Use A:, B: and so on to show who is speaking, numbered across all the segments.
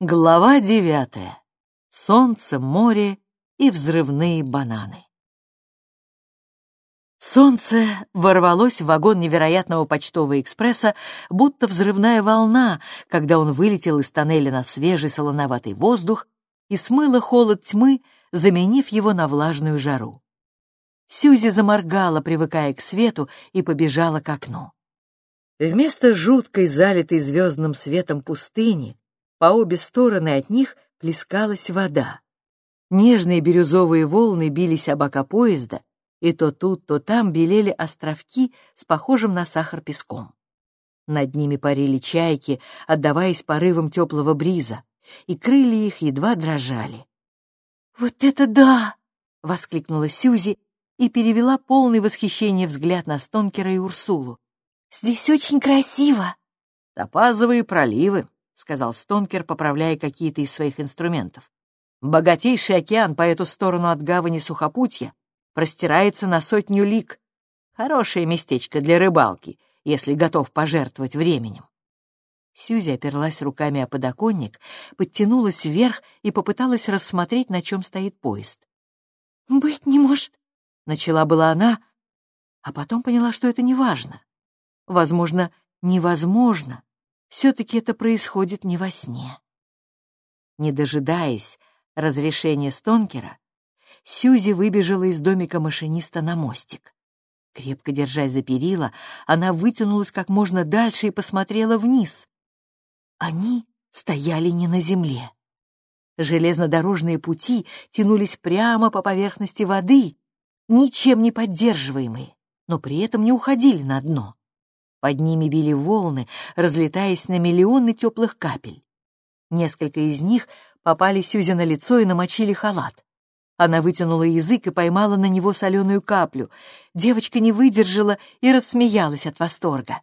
A: Глава девятая. Солнце, море и взрывные бананы. Солнце ворвалось в вагон невероятного почтового экспресса, будто взрывная волна, когда он вылетел из тоннеля на свежий солоноватый воздух и смыло холод тьмы, заменив его на влажную жару. Сьюзи заморгала, привыкая к свету, и побежала к окну. Вместо жуткой, залитой звездным светом пустыни, по обе стороны от них плескалась вода. Нежные бирюзовые волны бились об бока поезда, и то тут, то там белели островки с похожим на сахар песком. Над ними парили чайки, отдаваясь порывам теплого бриза, и крылья их едва дрожали. «Вот это да!» — воскликнула Сюзи и перевела полный восхищение взгляд на Стонкера и Урсулу. «Здесь очень красиво!» «Топазовые проливы», — сказал Стонкер, поправляя какие-то из своих инструментов. «Богатейший океан по эту сторону от гавани Сухопутья простирается на сотню лиг. Хорошее местечко для рыбалки, если готов пожертвовать временем». Сьюзи оперлась руками о подоконник, подтянулась вверх и попыталась рассмотреть, на чем стоит поезд. «Быть не может», — начала была она, а потом поняла, что это неважно. Возможно, невозможно, все-таки это происходит не во сне. Не дожидаясь разрешения Стонкера, Сьюзи выбежала из домика машиниста на мостик. Крепко держась за перила, она вытянулась как можно дальше и посмотрела вниз. Они стояли не на земле. Железнодорожные пути тянулись прямо по поверхности воды, ничем не поддерживаемые, но при этом не уходили на дно. Под ними били волны, разлетаясь на миллионы теплых капель. Несколько из них попали Сюзе на лицо и намочили халат. Она вытянула язык и поймала на него соленую каплю. Девочка не выдержала и рассмеялась от восторга.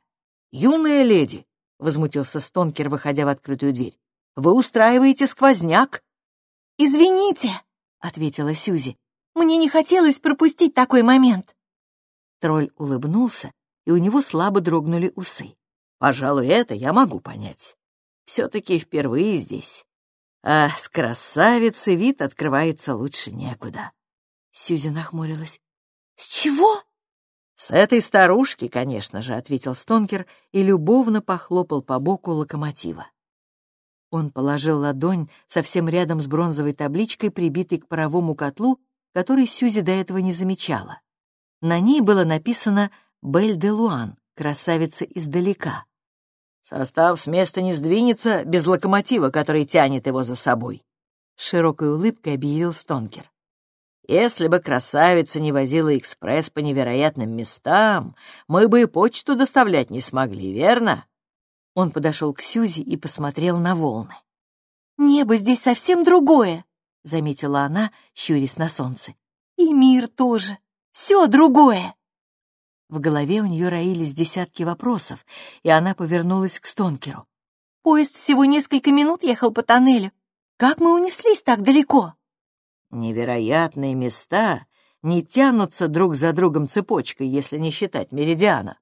A: «Юная леди!» — возмутился Стонкер, выходя в открытую дверь. «Вы устраиваете сквозняк?» «Извините!» — ответила Сюзи. «Мне не хотелось пропустить такой момент». Тролль улыбнулся и у него слабо дрогнули усы. Пожалуй, это я могу понять. Все-таки впервые здесь. А с красавицы вид открывается лучше некуда. Сьюзи нахмурилась. «С чего?» «С этой старушки, конечно же», — ответил Стонкер и любовно похлопал по боку локомотива. Он положил ладонь совсем рядом с бронзовой табличкой, прибитой к паровому котлу, который Сьюзи до этого не замечала. На ней было написано Бель де Луан, красавица издалека. Состав с места не сдвинется без локомотива, который тянет его за собой. С широкой улыбкой объявил Стонкер. Если бы красавица не возила экспресс по невероятным местам, мы бы и почту доставлять не смогли, верно? Он подошел к Сюзи и посмотрел на волны. «Небо здесь совсем другое», — заметила она, щурясь на солнце. «И мир тоже. Все другое». В голове у нее роились десятки вопросов, и она повернулась к Стонкеру. «Поезд всего несколько минут ехал по тоннелю. Как мы унеслись так далеко?» «Невероятные места не тянутся друг за другом цепочкой, если не считать меридиана.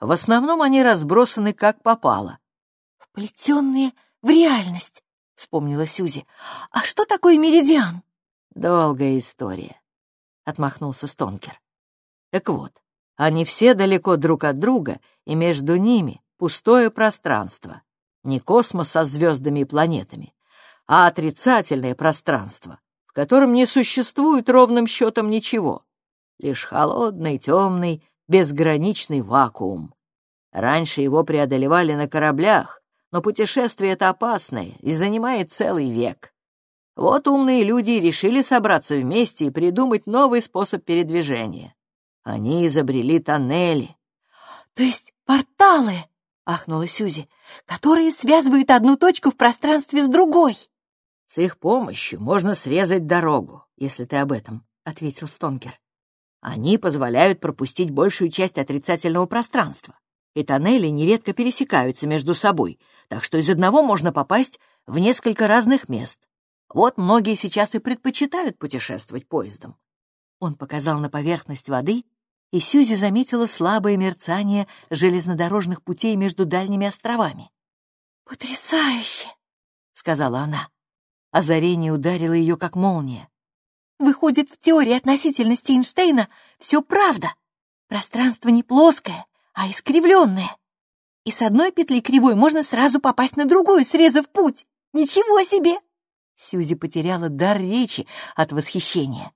A: В основном они разбросаны как попало». «Вплетенные в реальность», — вспомнила Сюзи. «А что такое меридиан?» «Долгая история», — отмахнулся Стонкер. «Так вот, они все далеко друг от друга, и между ними пустое пространство. Не космос со звездами и планетами, а отрицательное пространство, в котором не существует ровным счетом ничего. Лишь холодный, темный, безграничный вакуум. Раньше его преодолевали на кораблях, но путешествие это опасное и занимает целый век. Вот умные люди решили собраться вместе и придумать новый способ передвижения. Они изобрели тоннели. То есть порталы, ахнула Сюзи, которые связывают одну точку в пространстве с другой. С их помощью можно срезать дорогу, если ты об этом, ответил Стонкер. Они позволяют пропустить большую часть отрицательного пространства, и тоннели нередко пересекаются между собой, так что из одного можно попасть в несколько разных мест. Вот многие сейчас и предпочитают путешествовать поездом. Он показал на поверхность воды, и Сьюзи заметила слабое мерцание железнодорожных путей между дальними островами. «Потрясающе!» — сказала она. Озарение ударило ее, как молния.
B: «Выходит, в теории относительности Эйнштейна все правда. Пространство не плоское, а искривленное. И с одной петли кривой можно сразу попасть на другую, срезав путь. Ничего себе!»
A: Сьюзи потеряла дар речи от восхищения.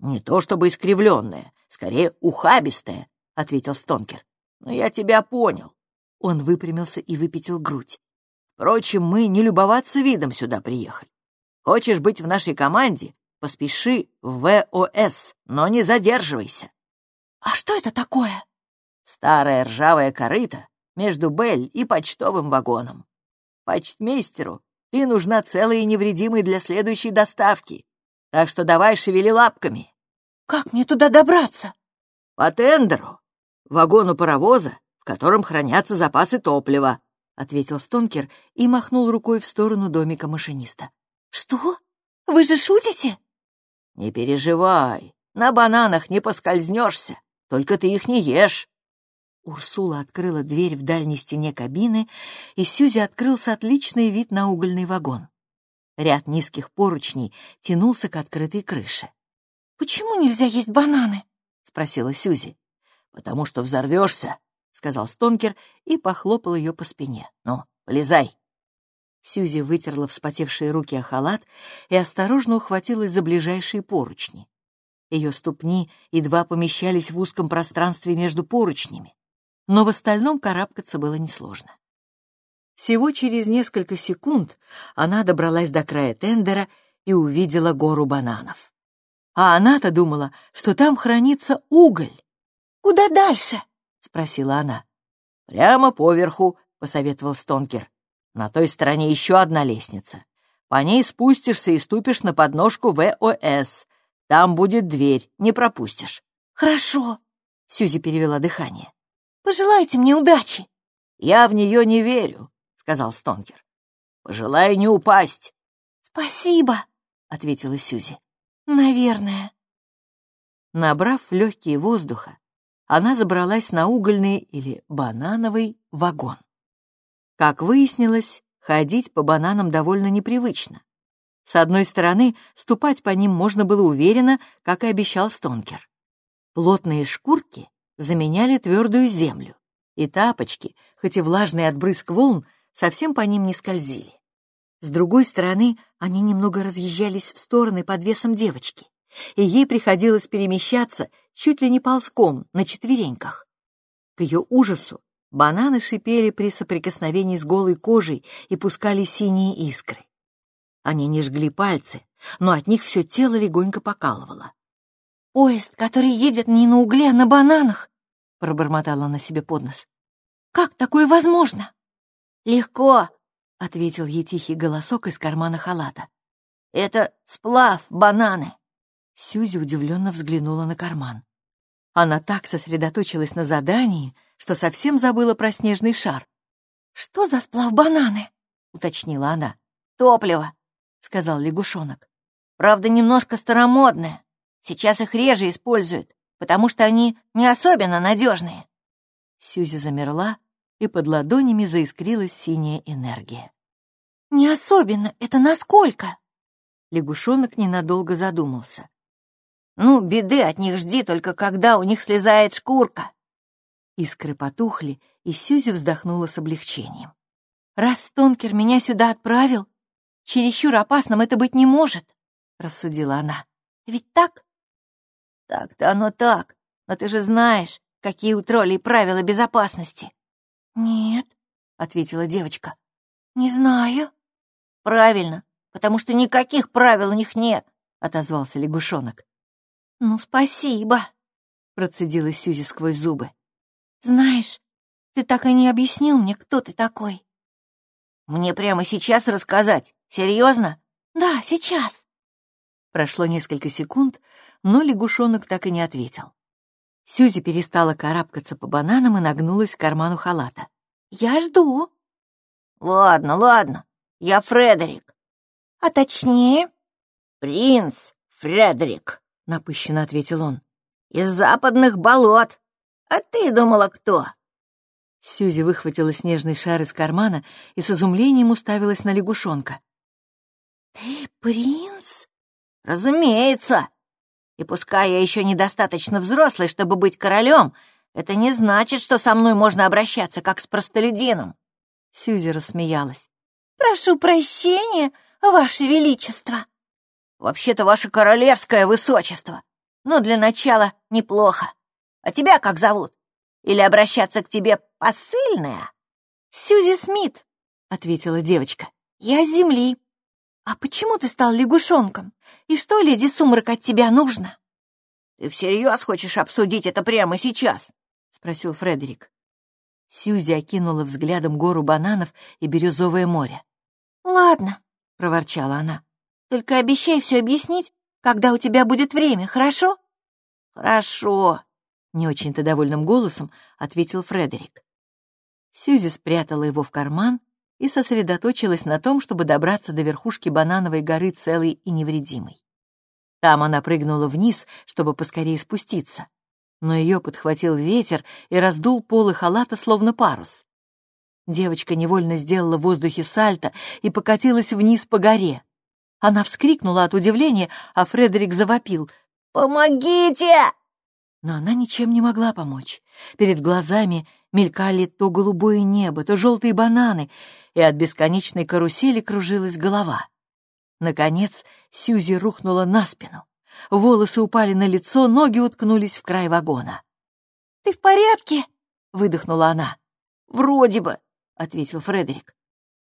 A: «Не то чтобы искривленное, скорее ухабистое», — ответил Стонкер. «Но я тебя понял». Он выпрямился и выпятил грудь. «Впрочем, мы не любоваться видом сюда приехали. Хочешь быть в нашей команде? Поспеши в ВОС, но не задерживайся».
B: «А что это такое?»
A: «Старая ржавая корыта между Бель и почтовым вагоном. Почтмейстеру ты нужна целая и невредимой для следующей доставки, так что давай шевели лапками».
B: «Как мне туда добраться?»
A: «По тендеру, вагону паровоза, в котором хранятся запасы топлива», — ответил Стонкер и махнул рукой в сторону домика машиниста.
B: «Что? Вы же шутите?»
A: «Не переживай, на бананах не поскользнешься, только ты их не ешь». Урсула открыла дверь в дальней стене кабины, и Сьюзи открылся отличный вид на угольный вагон. Ряд низких поручней тянулся к открытой крыше.
B: «Почему нельзя есть бананы?»
A: — спросила Сьюзи. «Потому что взорвешься», — сказал Стонкер и похлопал ее по спине. «Ну, полезай». Сьюзи вытерла вспотевшие руки о халат и осторожно ухватилась за ближайшие поручни. Ее ступни едва помещались в узком пространстве между поручнями, но в остальном карабкаться было несложно. Всего через несколько секунд она добралась до края тендера и увидела гору бананов. А она-то думала, что там хранится уголь.
B: «Куда дальше?»
A: — спросила она. «Прямо поверху», — посоветовал Стонкер. На той стороне еще одна лестница. По ней спустишься и ступишь на подножку ВОС. Там будет дверь, не пропустишь.
B: Хорошо.
A: Сьюзи перевела дыхание.
B: Пожелайте мне удачи.
A: Я в нее не верю, сказал Стонкер. Пожелай не упасть.
B: Спасибо, ответила Сьюзи. Наверное.
A: Набрав легкие воздуха, она забралась на угольный или банановый вагон. Как выяснилось, ходить по бананам довольно непривычно. С одной стороны, ступать по ним можно было уверенно, как и обещал Стонкер. Плотные шкурки заменяли твердую землю, и тапочки, хоть и влажные от брызг волн, совсем по ним не скользили. С другой стороны, они немного разъезжались в стороны под весом девочки, и ей приходилось перемещаться чуть ли не ползком, на четвереньках. К ее ужасу Бананы шипели при соприкосновении с голой кожей и пускали синие искры. Они не жгли пальцы, но от них все тело легонько покалывало.
B: «Поезд, который едет не на угле, а на бананах!» — пробормотала она себе под нос. «Как такое возможно?»
A: «Легко!» — ответил ей тихий голосок из кармана халата. «Это сплав бананы!» Сьюзи удивленно взглянула на карман. Она так сосредоточилась на задании, что совсем забыла про снежный шар.
B: «Что за сплав бананы?»
A: — уточнила она. «Топливо», — сказал лягушонок. «Правда, немножко старомодное. Сейчас их реже используют, потому что они не особенно надежные». Сьюзи замерла, и под ладонями заискрилась синяя энергия.
B: «Не особенно, это насколько?»
A: Лягушонок ненадолго задумался. «Ну, беды от них жди только когда у них слезает шкурка», Искры потухли, и Сьюзи вздохнула с облегчением.
B: «Раз Стонкер меня сюда отправил, чересчур опасным это быть не может», — рассудила она. «Ведь так?» «Так-то оно так, но ты же знаешь, какие у троллей правила безопасности». «Нет», — ответила девочка. «Не знаю».
A: «Правильно, потому что никаких правил у них нет», — отозвался лягушонок.
B: «Ну, спасибо», — процедила Сьюзи сквозь зубы. «Знаешь, ты так и не объяснил мне, кто ты такой».
A: «Мне прямо сейчас рассказать? Серьезно?»
B: «Да, сейчас».
A: Прошло несколько секунд, но лягушонок так и не ответил. Сюзи перестала карабкаться по бананам и нагнулась к карману халата.
B: «Я жду».
A: «Ладно, ладно, я Фредерик».
B: «А точнее?»
A: «Принц Фредерик», — напыщенно ответил он. «Из западных болот. «А ты думала, кто?» Сьюзи выхватила снежный шар из кармана и с изумлением уставилась на лягушонка.
B: Ты принц?
C: Разумеется. И пускай я еще недостаточно взрослый, чтобы быть королем, это не значит, что со мной можно обращаться, как с простолюдином.
A: Сьюзи рассмеялась.
B: Прошу прощения, Ваше Величество.
C: Вообще-то, Ваше Королевское Высочество. Но для начала неплохо. А тебя как зовут? Или обращаться к тебе посыльная?
B: Сьюзи Смит, ответила девочка. Я с земли. А почему ты стал лягушонком? И что, леди Сумрак, от тебя нужно?
C: Ты всерьез хочешь обсудить это прямо сейчас? спросил Фредерик.
A: Сьюзи окинула взглядом гору бананов и бирюзовое море.
B: «Ладно», — проворчала она. «Только обещай все объяснить, когда у тебя будет время, хорошо?»
C: «Хорошо», —
A: не очень-то довольным голосом ответил Фредерик. Сьюзи спрятала его в карман и сосредоточилась на том, чтобы добраться до верхушки банановой горы целой и невредимой. Там она прыгнула вниз, чтобы поскорее спуститься но ее подхватил ветер и раздул полы халата, словно парус. Девочка невольно сделала в воздухе сальто и покатилась вниз по горе. Она вскрикнула от удивления, а Фредерик завопил.
C: «Помогите!»
A: Но она ничем не могла помочь. Перед глазами мелькали то голубое небо, то желтые бананы, и от бесконечной карусели кружилась голова. Наконец Сьюзи рухнула на спину. Волосы упали на лицо, ноги уткнулись в край вагона.
B: «Ты в порядке?»
A: — выдохнула она.
C: «Вроде бы», — ответил Фредерик.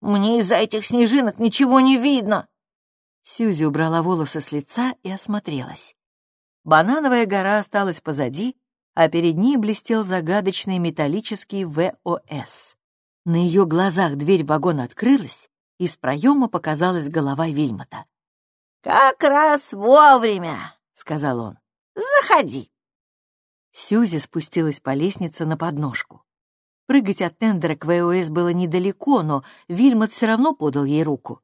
C: «Мне из-за этих снежинок ничего не видно».
A: Сьюзи убрала волосы с лица и осмотрелась. Банановая гора осталась позади, а перед ней блестел загадочный металлический ВОС. На ее глазах дверь вагона открылась, из проема показалась голова Вильмота.
C: «Как раз вовремя», — сказал он. «Заходи».
A: Сьюзи спустилась по лестнице на подножку. Прыгать от тендера к ВОС было недалеко, но Вильмот все равно подал ей руку.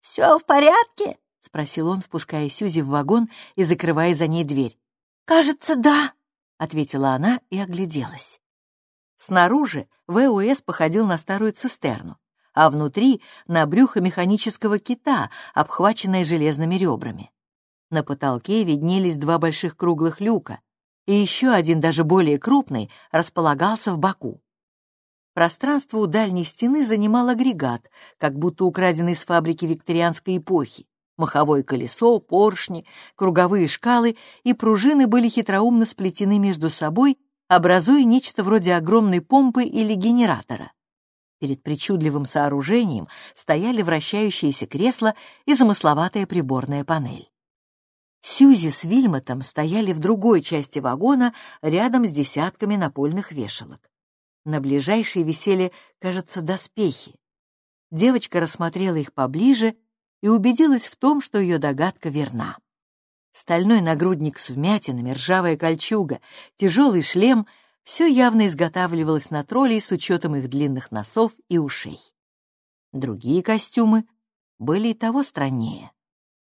C: «Все в порядке?»
A: — спросил он, впуская Сьюзи в вагон и закрывая за ней дверь.
B: «Кажется, да», —
A: ответила она и огляделась. Снаружи ВОС походил на старую цистерну а внутри — на брюхо механического кита, обхваченное железными ребрами. На потолке виднелись два больших круглых люка, и еще один, даже более крупный, располагался в боку. Пространство у дальней стены занимал агрегат, как будто украденный с фабрики викторианской эпохи. Маховое колесо, поршни, круговые шкалы и пружины были хитроумно сплетены между собой, образуя нечто вроде огромной помпы или генератора. Перед причудливым сооружением стояли вращающиеся кресла и замысловатая приборная панель. Сьюзи с Вильмотом стояли в другой части вагона рядом с десятками напольных вешалок. На ближайшей висели, кажется, доспехи. Девочка рассмотрела их поближе и убедилась в том, что ее догадка верна. Стальной нагрудник с вмятинами, ржавая кольчуга, тяжелый шлем — все явно изготавливалось на троллей с учетом их длинных носов и ушей. Другие костюмы были и того страннее.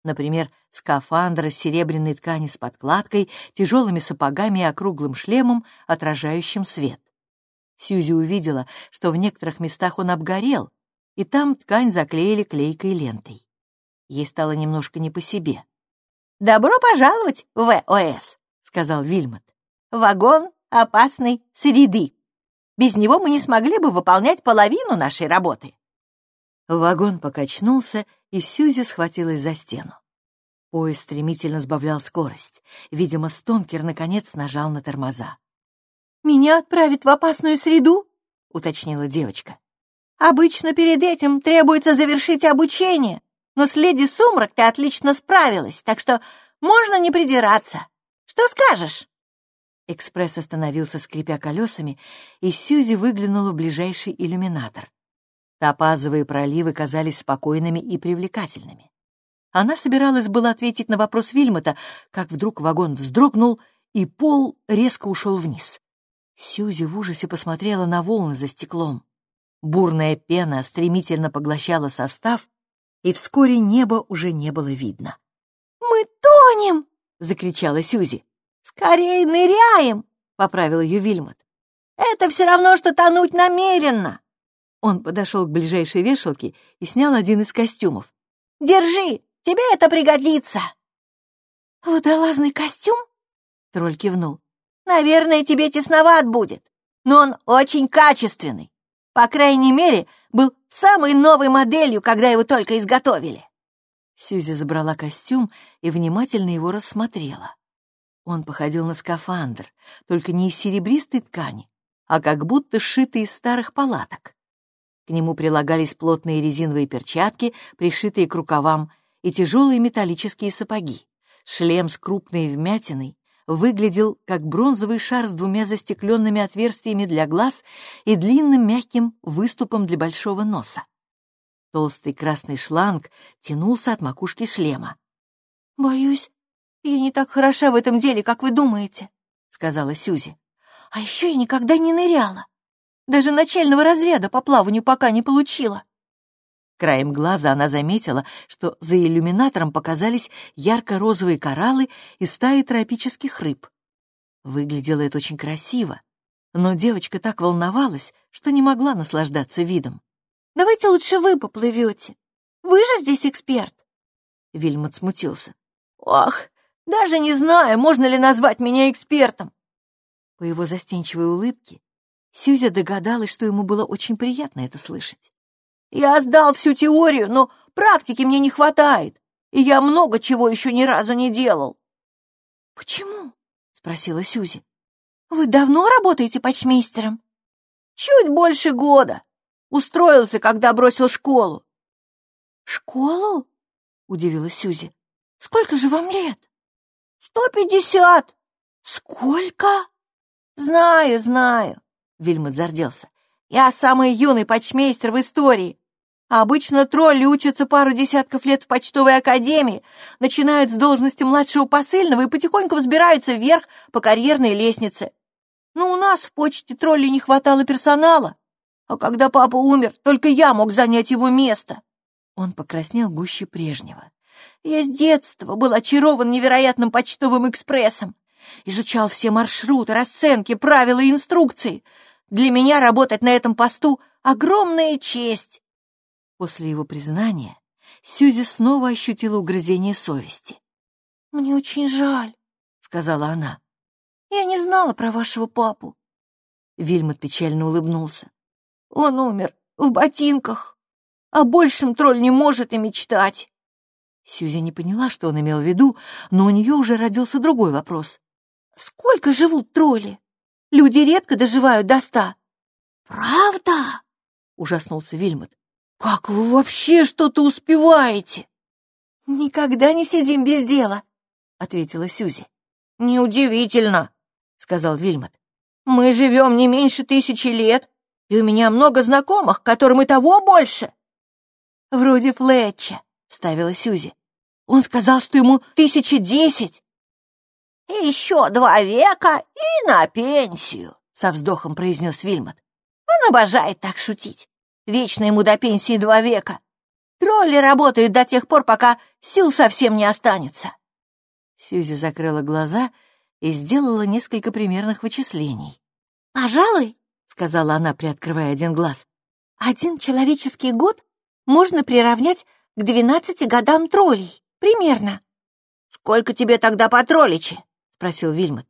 A: Например, скафандр из серебряной ткани с подкладкой, тяжелыми сапогами и округлым шлемом, отражающим свет. Сьюзи увидела, что в некоторых местах он обгорел, и там ткань заклеили клейкой лентой. Ей стало немножко не по себе.
C: «Добро пожаловать в ВОС», — сказал Вильмот. «Вагон опасной среды. Без него мы не смогли бы выполнять половину нашей работы.
A: Вагон покачнулся, и Сьюзи схватилась за стену. Поезд стремительно сбавлял скорость. Видимо, Стонкер наконец нажал на тормоза.
B: «Меня отправят в опасную среду?»
A: — уточнила девочка.
C: «Обычно перед этим требуется завершить обучение, но с леди Сумрак ты отлично справилась, так что можно не придираться. Что скажешь?»
A: Экспресс остановился, скрипя колесами, и Сьюзи выглянула в ближайший иллюминатор. Топазовые проливы казались спокойными и привлекательными. Она собиралась было ответить на вопрос Вильмота, как вдруг вагон вздрогнул, и пол резко ушел вниз. Сьюзи в ужасе посмотрела на волны за стеклом. Бурная пена стремительно поглощала состав, и вскоре небо уже не было видно.
B: «Мы тонем!»
A: — закричала Сьюзи.
C: «Скорей ныряем!» — поправил ее Вильмот. «Это все равно, что тонуть намеренно!»
A: Он подошел к ближайшей вешалке и снял один из костюмов.
C: «Держи! Тебе это пригодится!»
B: «Водолазный костюм?»
C: Тролль кивнул. «Наверное, тебе тесноват будет, но он очень качественный. По крайней мере, был самой новой моделью, когда его только изготовили».
A: Сьюзи забрала костюм и внимательно его рассмотрела. Он походил на скафандр, только не из серебристой ткани, а как будто сшитый из старых палаток. К нему прилагались плотные резиновые перчатки, пришитые к рукавам, и тяжелые металлические сапоги. Шлем с крупной вмятиной выглядел как бронзовый шар с двумя застекленными отверстиями для глаз и длинным мягким выступом для большого носа. Толстый красный шланг тянулся от макушки шлема.
B: «Боюсь, я не так хороша в этом деле, как вы думаете», — сказала Сюзи. «А еще я никогда не ныряла. Даже начального разряда по плаванию пока не получила».
A: Краем глаза она заметила, что за иллюминатором показались ярко-розовые кораллы и стаи тропических рыб. Выглядело это очень красиво, но девочка так волновалась, что не могла наслаждаться видом.
B: «Давайте лучше вы поплывете. Вы же здесь эксперт!»
A: Вильмот смутился.
C: «Ох, даже не знаю, можно ли назвать меня экспертом!»
A: По его застенчивой улыбке Сьюзя догадалась, что ему было очень приятно это слышать.
C: Я сдал всю теорию, но практики мне не хватает, и я много чего еще ни разу не делал.
B: «Почему?» — спросила Сюзи. «Вы давно работаете почмейстером?»
C: «Чуть больше года. Устроился, когда бросил школу».
B: «Школу?» — удивилась Сюзи. «Сколько же вам лет?»
C: «Сто пятьдесят».
B: «Сколько?»
C: «Знаю, знаю», — Вильмот зарделся. «Я самый юный почмейстер в истории. Обычно тролли учатся пару десятков лет в почтовой академии, начинают с должности младшего посыльного и потихоньку взбираются вверх по карьерной лестнице. Но у нас в почте троллей не хватало персонала, а когда папа умер, только я мог занять его место.
A: Он покраснел гуще прежнего.
C: Я с детства был очарован невероятным почтовым экспрессом. Изучал все маршруты, расценки, правила и инструкции. Для меня работать на этом посту — огромная честь.
A: После его признания Сьюзи снова ощутила угрызение совести.
B: «Мне очень жаль», — сказала она. «Я не знала про вашего папу».
A: Вильмот печально улыбнулся.
C: «Он умер в ботинках. О большем тролль не может и мечтать».
A: Сьюзи не поняла, что он имел в виду, но у нее уже родился другой вопрос.
B: «Сколько живут тролли? Люди редко доживают до ста».
C: «Правда?» — ужаснулся Вильмот.
B: «Как вы вообще что-то успеваете?» «Никогда не сидим без дела», — ответила Сюзи.
C: «Неудивительно», — сказал Вильмот. «Мы живем не меньше тысячи лет, и у меня много знакомых, которым и того больше».
B: «Вроде Флетча», — ставила Сюзи.
C: «Он сказал, что ему тысячи десять». «И еще два века и на пенсию», — со вздохом произнес Вильмот. «Он обожает так шутить. Вечно ему до пенсии два века. Тролли работают до тех пор, пока сил совсем не останется.
A: Сьюзи закрыла глаза и сделала несколько примерных вычислений.
B: «Пожалуй», — сказала она, приоткрывая один глаз, «один человеческий год можно приравнять к двенадцати годам троллей, примерно».
C: «Сколько тебе тогда по тролличи?» — спросил Вильмот.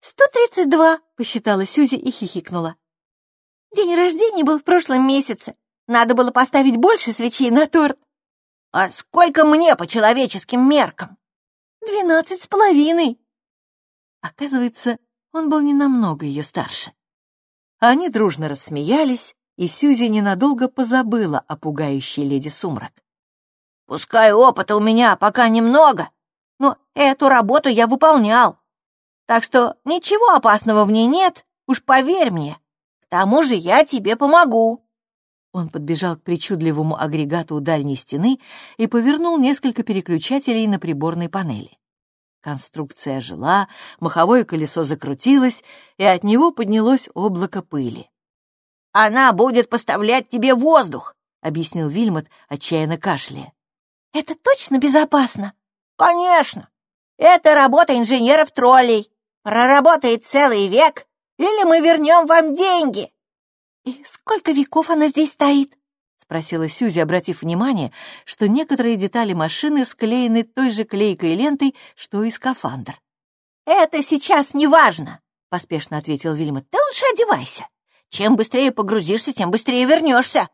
B: «Сто тридцать два», — посчитала Сьюзи и хихикнула. День рождения был в прошлом месяце. Надо было поставить больше свечей на торт.
C: А сколько мне по человеческим меркам?
B: Двенадцать с половиной.
A: Оказывается, он был не намного ее старше. Они дружно рассмеялись, и Сьюзи ненадолго позабыла о пугающей леди Сумрак.
C: «Пускай опыта у меня пока немного, но эту работу я выполнял. Так что ничего опасного в ней нет, уж поверь мне тому же я тебе помогу».
A: Он подбежал к причудливому агрегату у дальней стены и повернул несколько переключателей на приборной панели. Конструкция ожила, маховое колесо закрутилось, и от него поднялось облако пыли.
C: «Она будет поставлять тебе воздух», — объяснил Вильмот, отчаянно кашляя.
B: «Это точно безопасно?»
C: «Конечно! Это работа инженеров-троллей. Проработает целый век, или мы вернем вам деньги!»
B: «И сколько веков она здесь стоит?»
A: — спросила Сьюзи, обратив внимание, что некоторые детали машины склеены той же клейкой лентой, что и скафандр.
C: «Это сейчас не важно», — поспешно ответил Вильмот. «Ты лучше одевайся. Чем быстрее погрузишься, тем быстрее вернешься.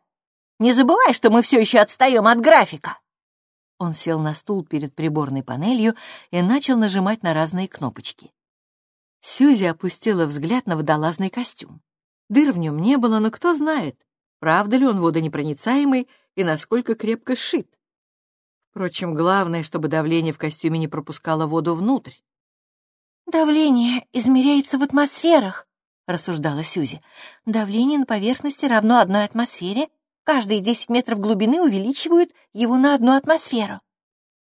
C: Не забывай, что мы все еще отстаем от графика».
A: Он сел на стул перед приборной панелью и начал нажимать на разные кнопочки. Сьюзи опустила взгляд на водолазный костюм. Дыр в нем не было, но кто знает, правда ли он водонепроницаемый и насколько крепко сшит. Впрочем, главное, чтобы давление в костюме не пропускало воду внутрь.
C: «Давление измеряется в атмосферах», — рассуждала Сьюзи. «Давление на поверхности равно одной атмосфере. Каждые 10 метров глубины увеличивают его на одну атмосферу».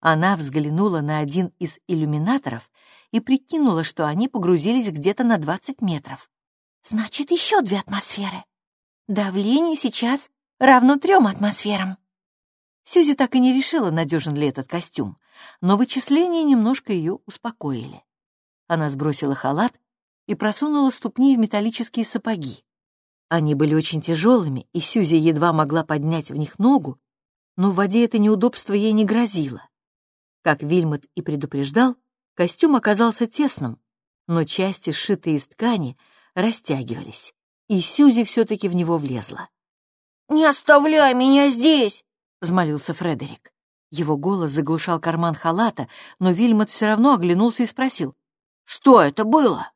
A: Она взглянула на один из иллюминаторов и прикинула, что они погрузились где-то на 20 метров.
C: «Значит, еще две атмосферы. Давление сейчас равно трем атмосферам».
A: Сьюзи так и не решила, надежен ли этот костюм, но вычисления немножко ее успокоили. Она сбросила халат и просунула ступни в металлические сапоги. Они были очень тяжелыми, и Сьюзи едва могла поднять в них ногу, но в воде это неудобство ей не грозило. Как Вильмот и предупреждал, костюм оказался тесным, но части, сшитые из ткани, растягивались, и Сьюзи все-таки в него влезла.
C: «Не оставляй меня здесь!»
A: — взмолился Фредерик. Его голос заглушал карман халата, но Вильмот все равно оглянулся и спросил. «Что это было?»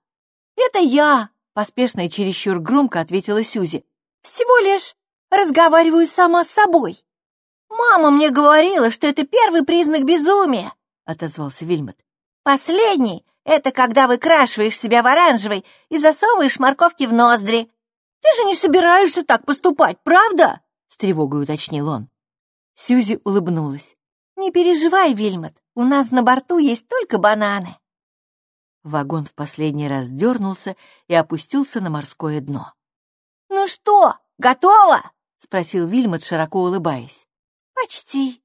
C: «Это я!» — поспешно и чересчур громко ответила Сьюзи. «Всего лишь разговариваю сама с собой». «Мама мне говорила, что это первый признак безумия», — отозвался Вильмот. «Последний — это когда выкрашиваешь себя в оранжевый и засовываешь морковки в ноздри. Ты же не собираешься так поступать, правда?» — с тревогой уточнил он.
A: Сьюзи улыбнулась.
C: «Не переживай, Вильмот, у нас на борту есть только бананы».
A: Вагон в последний раз дернулся и опустился на морское дно.
C: «Ну что, готово?»
A: — спросил Вильмот, широко улыбаясь.
C: «Почти».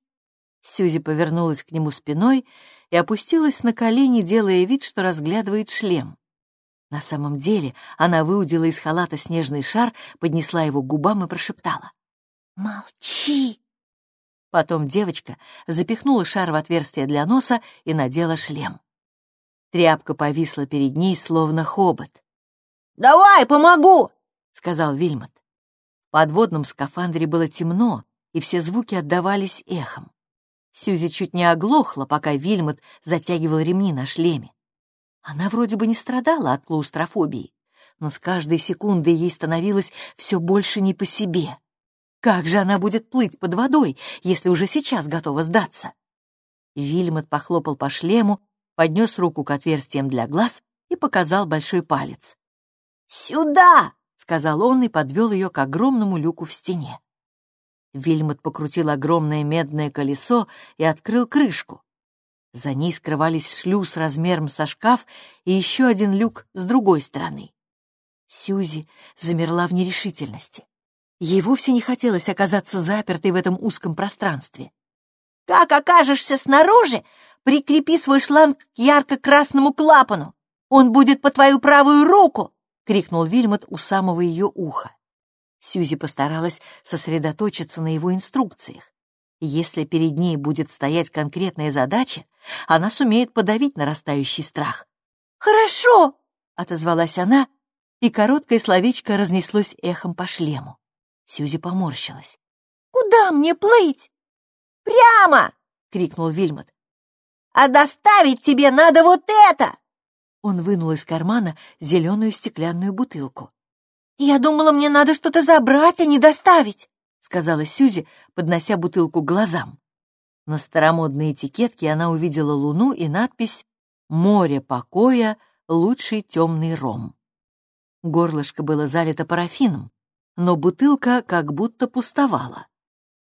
A: Сьюзи повернулась к нему спиной и опустилась на колени, делая вид, что разглядывает шлем. На самом деле она выудила из халата снежный шар, поднесла его к губам и прошептала.
C: «Молчи!»
A: Потом девочка запихнула шар в отверстие для носа и надела шлем. Тряпка повисла перед ней, словно хобот.
C: «Давай, помогу!»
A: — сказал Вильмот. В подводном скафандре было темно, и все звуки отдавались эхом. Сьюзи чуть не оглохла, пока Вильмот затягивал ремни на шлеме. Она вроде бы не страдала от клаустрофобии, но с каждой секундой ей становилось все больше не по себе. Как же она будет плыть под водой, если уже сейчас готова сдаться? Вильмот похлопал по шлему, поднес руку к отверстиям для глаз и показал большой палец.
C: «Сюда!» — сказал он и подвел ее к огромному люку в стене. Вильмот покрутил огромное медное колесо и открыл крышку. За ней скрывались шлюз размером со шкаф и еще один люк с другой стороны. Сьюзи замерла в нерешительности. Ей вовсе не хотелось оказаться запертой в этом узком пространстве. «Как окажешься снаружи, прикрепи свой шланг к ярко-красному клапану. Он будет по твою правую руку!» — крикнул Вильмот у самого ее уха. Сьюзи постаралась сосредоточиться на его инструкциях. Если перед ней будет стоять конкретная задача, она сумеет подавить нарастающий страх. «Хорошо!»
A: — отозвалась она, и короткое словечко разнеслось эхом по шлему. Сьюзи поморщилась.
C: «Куда мне плыть?» «Прямо!» — крикнул Вильмот. «А доставить тебе надо вот это!»
A: Он вынул из кармана зеленую стеклянную бутылку.
C: «Я думала, мне надо что-то забрать, а не доставить», —
A: сказала Сюзи, поднося бутылку к глазам. На старомодной этикетке она увидела луну и надпись «Море покоя, лучший темный ром». Горлышко было залито парафином, но бутылка как будто пустовала.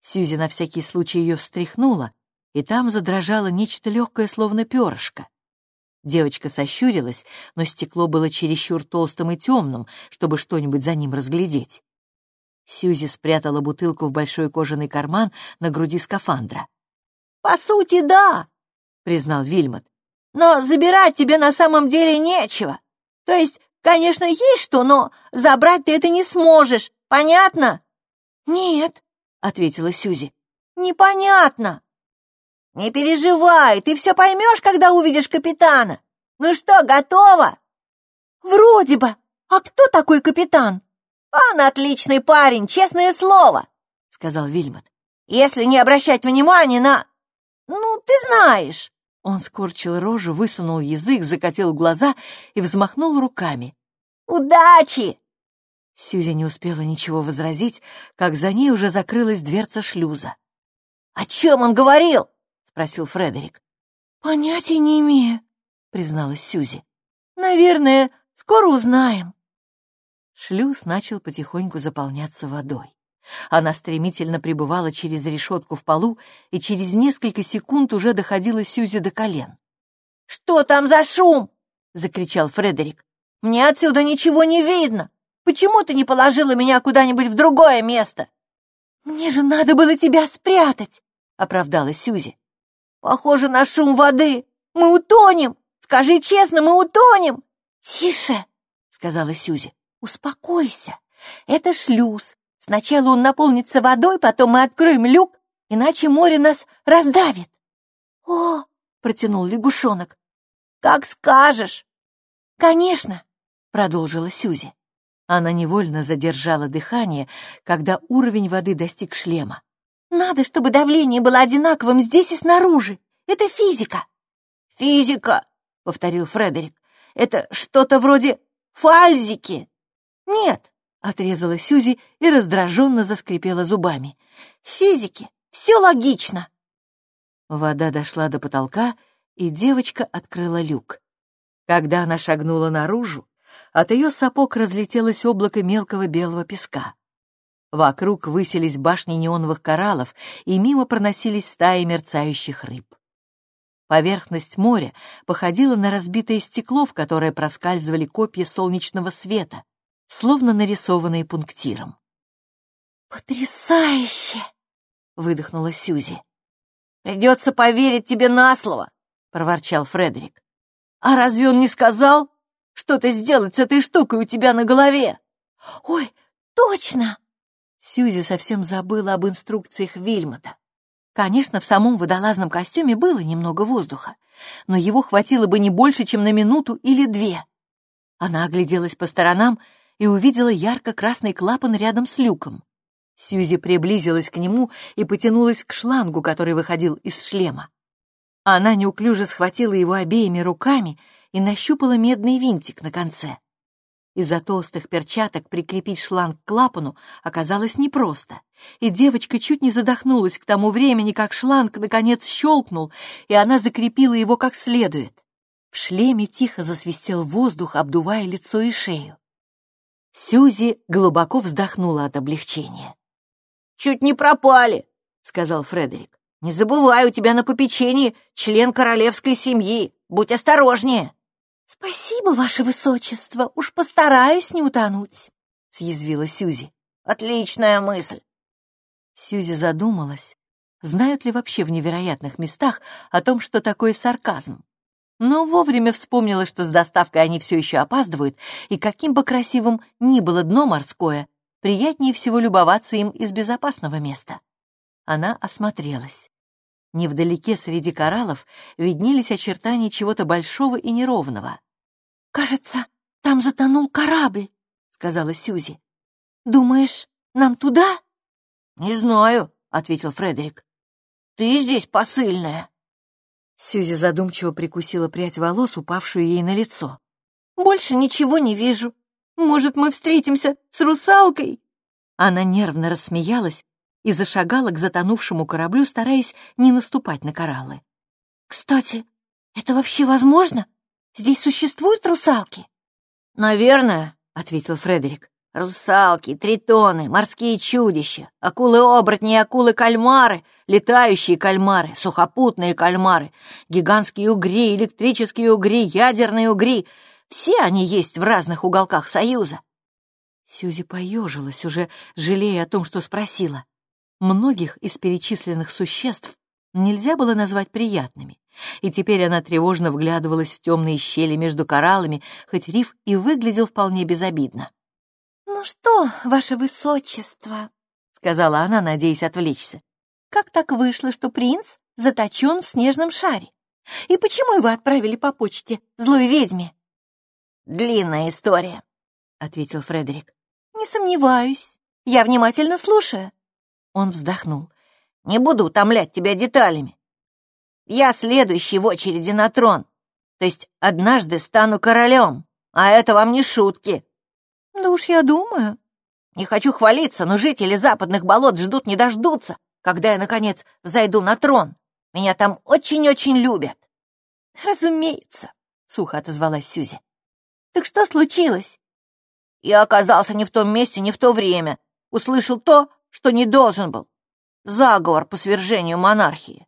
A: Сьюзи на всякий случай ее встряхнула, и там задрожало нечто легкое, словно перышко. Девочка сощурилась, но стекло было чересчур толстым и темным, чтобы что-нибудь за ним разглядеть. Сьюзи спрятала бутылку в большой кожаный карман на груди скафандра.
C: «По сути, да», — признал Вильмот. «Но забирать тебе на самом деле нечего. То есть, конечно, есть что, но забрать ты это не сможешь, понятно?» «Нет», — ответила Сюзи. «Непонятно». «Не переживай, ты все поймешь, когда увидишь капитана. Ну что, готово?» «Вроде бы. А кто такой капитан?» «Он отличный парень, честное слово», — сказал Вильмот. «Если не обращать внимания на... Ну, ты знаешь».
A: Он скорчил рожу, высунул язык, закатил глаза и взмахнул руками.
C: «Удачи!»
A: Сьюзи не успела ничего возразить, как за ней уже закрылась дверца шлюза.
C: «О чем он говорил?» — спросил Фредерик.
B: «Понятия не имею», — призналась Сьюзи.
C: «Наверное, скоро узнаем».
A: Шлюз начал потихоньку заполняться водой. Она стремительно прибывала через решетку в полу и через несколько секунд уже доходила Сьюзи до колен.
C: «Что там за шум?» — закричал Фредерик. «Мне отсюда ничего не видно. Почему ты не положила меня куда-нибудь в другое место?»
B: «Мне же надо было тебя спрятать», — оправдалась Сьюзи.
C: «Похоже на шум воды. Мы утонем. Скажи честно, мы утонем».
B: «Тише», — сказала Сьюзи. «Успокойся. Это шлюз. Сначала он наполнится водой, потом мы откроем люк, иначе море нас раздавит».
C: «О!» — протянул лягушонок. «Как скажешь!»
B: «Конечно!»
A: — продолжила Сюзи. Она невольно задержала дыхание, когда уровень воды достиг шлема.
B: «Надо, чтобы давление было одинаковым здесь и снаружи. Это физика!»
C: «Физика!» — повторил Фредерик. «Это что-то вроде фальзики!»
B: «Нет!» — отрезала Сюзи и раздраженно заскрипела зубами. «Физики! Все логично!»
A: Вода дошла до потолка, и девочка открыла люк. Когда она шагнула наружу, от ее сапог разлетелось облако мелкого белого песка. Вокруг высились башни неоновых кораллов, и мимо проносились стаи мерцающих рыб. Поверхность моря походила на разбитое стекло, в которое проскальзывали копья солнечного света, словно нарисованные пунктиром.
B: «Потрясающе!»
A: — выдохнула Сюзи.
C: «Придется поверить тебе на слово!» — проворчал Фредерик. «А разве он не сказал, что-то сделать с этой штукой у тебя на голове?»
B: «Ой, точно!»
A: Сьюзи совсем забыла об инструкциях Вильмота. Конечно, в самом водолазном костюме было немного воздуха, но его хватило бы не больше, чем на минуту или две. Она огляделась по сторонам и увидела ярко-красный клапан рядом с люком. Сьюзи приблизилась к нему и потянулась к шлангу, который выходил из шлема. Она неуклюже схватила его обеими руками и нащупала медный винтик на конце. Из-за толстых перчаток прикрепить шланг к клапану оказалось непросто, и девочка чуть не задохнулась к тому времени, как шланг наконец щелкнул, и она закрепила его как следует. В шлеме тихо засвистел воздух, обдувая лицо и шею. Сьюзи глубоко вздохнула от облегчения.
C: «Чуть не пропали», — сказал Фредерик. «Не забывай, у тебя на попечении член королевской семьи. Будь осторожнее».
B: «Спасибо, ваше высочество, уж постараюсь не утонуть», — съязвила Сюзи.
C: «Отличная мысль».
A: Сюзи задумалась, знают ли вообще в невероятных местах о том, что такое сарказм. Но вовремя вспомнила, что с доставкой они все еще опаздывают, и каким бы красивым ни было дно морское, приятнее всего любоваться им из безопасного места. Она осмотрелась. Невдалеке среди кораллов виднелись очертания чего-то большого и неровного.
B: «Кажется, там затонул корабль», — сказала Сюзи. «Думаешь, нам туда?»
C: «Не знаю», — ответил Фредерик. «Ты здесь посыльная».
A: Сюзи задумчиво прикусила прядь волос, упавшую ей на лицо.
B: «Больше ничего не вижу. Может, мы встретимся с русалкой?»
A: Она нервно рассмеялась и зашагала к затонувшему кораблю, стараясь не наступать на кораллы.
B: «Кстати, это вообще возможно? Здесь существуют русалки?»
C: «Наверное», — ответил Фредерик. «Русалки, тритоны, морские чудища, акулы-оборотни и акулы-кальмары, летающие кальмары, сухопутные кальмары, гигантские угри, электрические угри, ядерные угри — все они есть в разных уголках Союза».
A: Сюзи поежилась, уже жалея о том, что спросила. Многих из перечисленных существ нельзя было назвать приятными, и теперь она тревожно вглядывалась в темные щели между кораллами, хоть риф и выглядел вполне безобидно.
B: «Ну что, ваше высочество», —
C: сказала она, надеясь отвлечься. «Как так вышло, что принц заточен в снежном шаре? И почему его отправили по почте злой ведьме?»
B: «Длинная история», — ответил Фредерик.
C: «Не сомневаюсь. Я внимательно слушаю».
B: Он вздохнул. «Не буду утомлять тебя деталями. Я следующий в очереди на трон, то есть однажды стану королем, а это вам не шутки».
C: «Да уж я думаю».
B: «Не хочу хвалиться, но жители западных болот ждут не дождутся, когда я, наконец, взойду на трон. Меня там очень-очень любят».
C: «Разумеется», — сухо отозвалась Сюзи. «Так что случилось?»
B: Я оказался не в том месте, не в то время. Услышал то, что не должен был. Заговор по свержению монархии.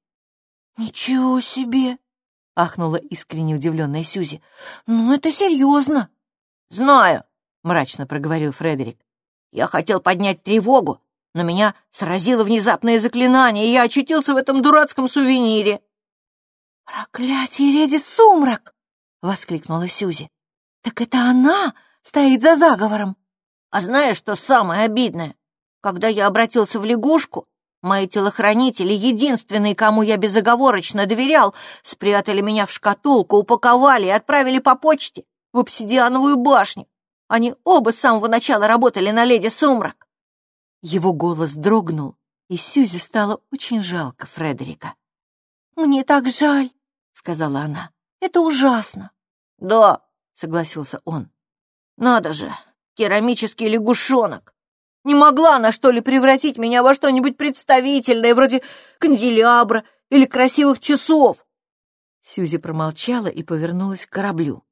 C: «Ничего себе!» — ахнула искренне удивленная Сюзи. «Ну, это серьезно!»
B: «Знаю», — мрачно проговорил Фредерик. «Я хотел поднять тревогу, но меня сразило внезапное заклинание, и я очутился в этом дурацком сувенире».
C: «Проклятие, леди Сумрак!» — воскликнула Сюзи. «Так это она стоит за заговором!»
B: «А знаешь, что самое обидное? Когда я обратился в лягушку, мои телохранители, единственные, кому я безоговорочно доверял, спрятали меня в шкатулку, упаковали и отправили по почте в обсидиановую башню. Они оба с самого начала работали на леди Сумрак».
A: Его голос дрогнул, и Сьюзи стало очень жалко Фредерика.
C: «Мне так жаль», — сказала она. «Это ужасно».
B: «Да», — согласился он. «Надо же, керамический лягушонок! Не могла она, что ли, превратить меня во что-нибудь представительное, вроде канделябра или красивых часов?»
A: Сьюзи промолчала и повернулась к кораблю.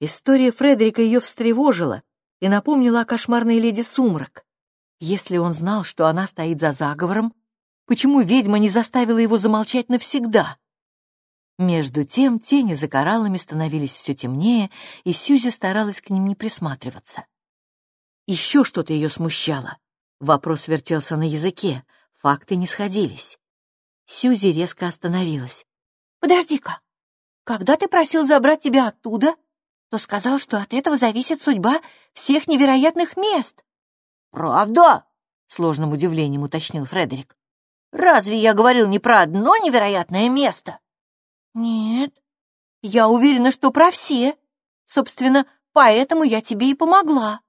A: История Фредерика ее встревожила и напомнила о кошмарной леди Сумрак. Если он знал, что она стоит за заговором, почему ведьма не заставила его замолчать навсегда? Между тем тени за кораллами становились все темнее, и Сьюзи старалась к ним не присматриваться. Еще что-то ее смущало. Вопрос вертелся на языке, факты не сходились. Сьюзи резко остановилась.
C: «Подожди-ка, когда ты просил забрать тебя оттуда, то сказал, что от этого зависит судьба всех невероятных мест».
B: «Правда?» — сложным удивлением уточнил Фредерик. «Разве я говорил не про одно невероятное место?»
C: «Нет, я уверена, что про все. Собственно, поэтому я тебе и помогла».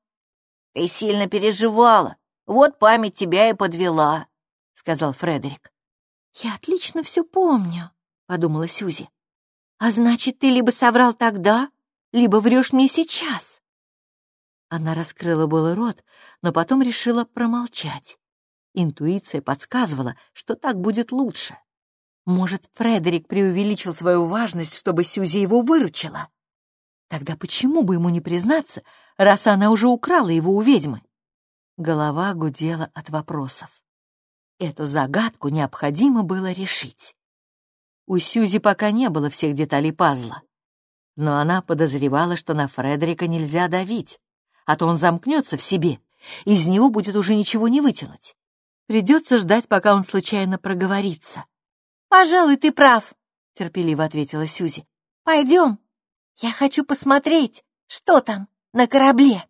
B: «Ты сильно переживала. Вот память тебя и подвела», — сказал Фредерик.
C: «Я отлично все помню», — подумала Сюзи. «А значит, ты либо соврал тогда, либо врешь мне сейчас».
A: Она раскрыла было рот, но потом решила промолчать. Интуиция подсказывала, что так будет лучше. Может, Фредерик преувеличил свою важность, чтобы Сюзи его выручила? Тогда почему бы ему не признаться, раз она уже украла его у ведьмы? Голова гудела от вопросов. Эту загадку необходимо было решить. У Сюзи пока не было всех деталей пазла, но она подозревала, что на Фредерика нельзя давить, а то он замкнется в себе, из него будет уже ничего не вытянуть. Придется ждать, пока он случайно проговорится.
C: «Пожалуй, ты прав», — терпеливо ответила Сюзи. «Пойдем. Я хочу посмотреть, что там на корабле».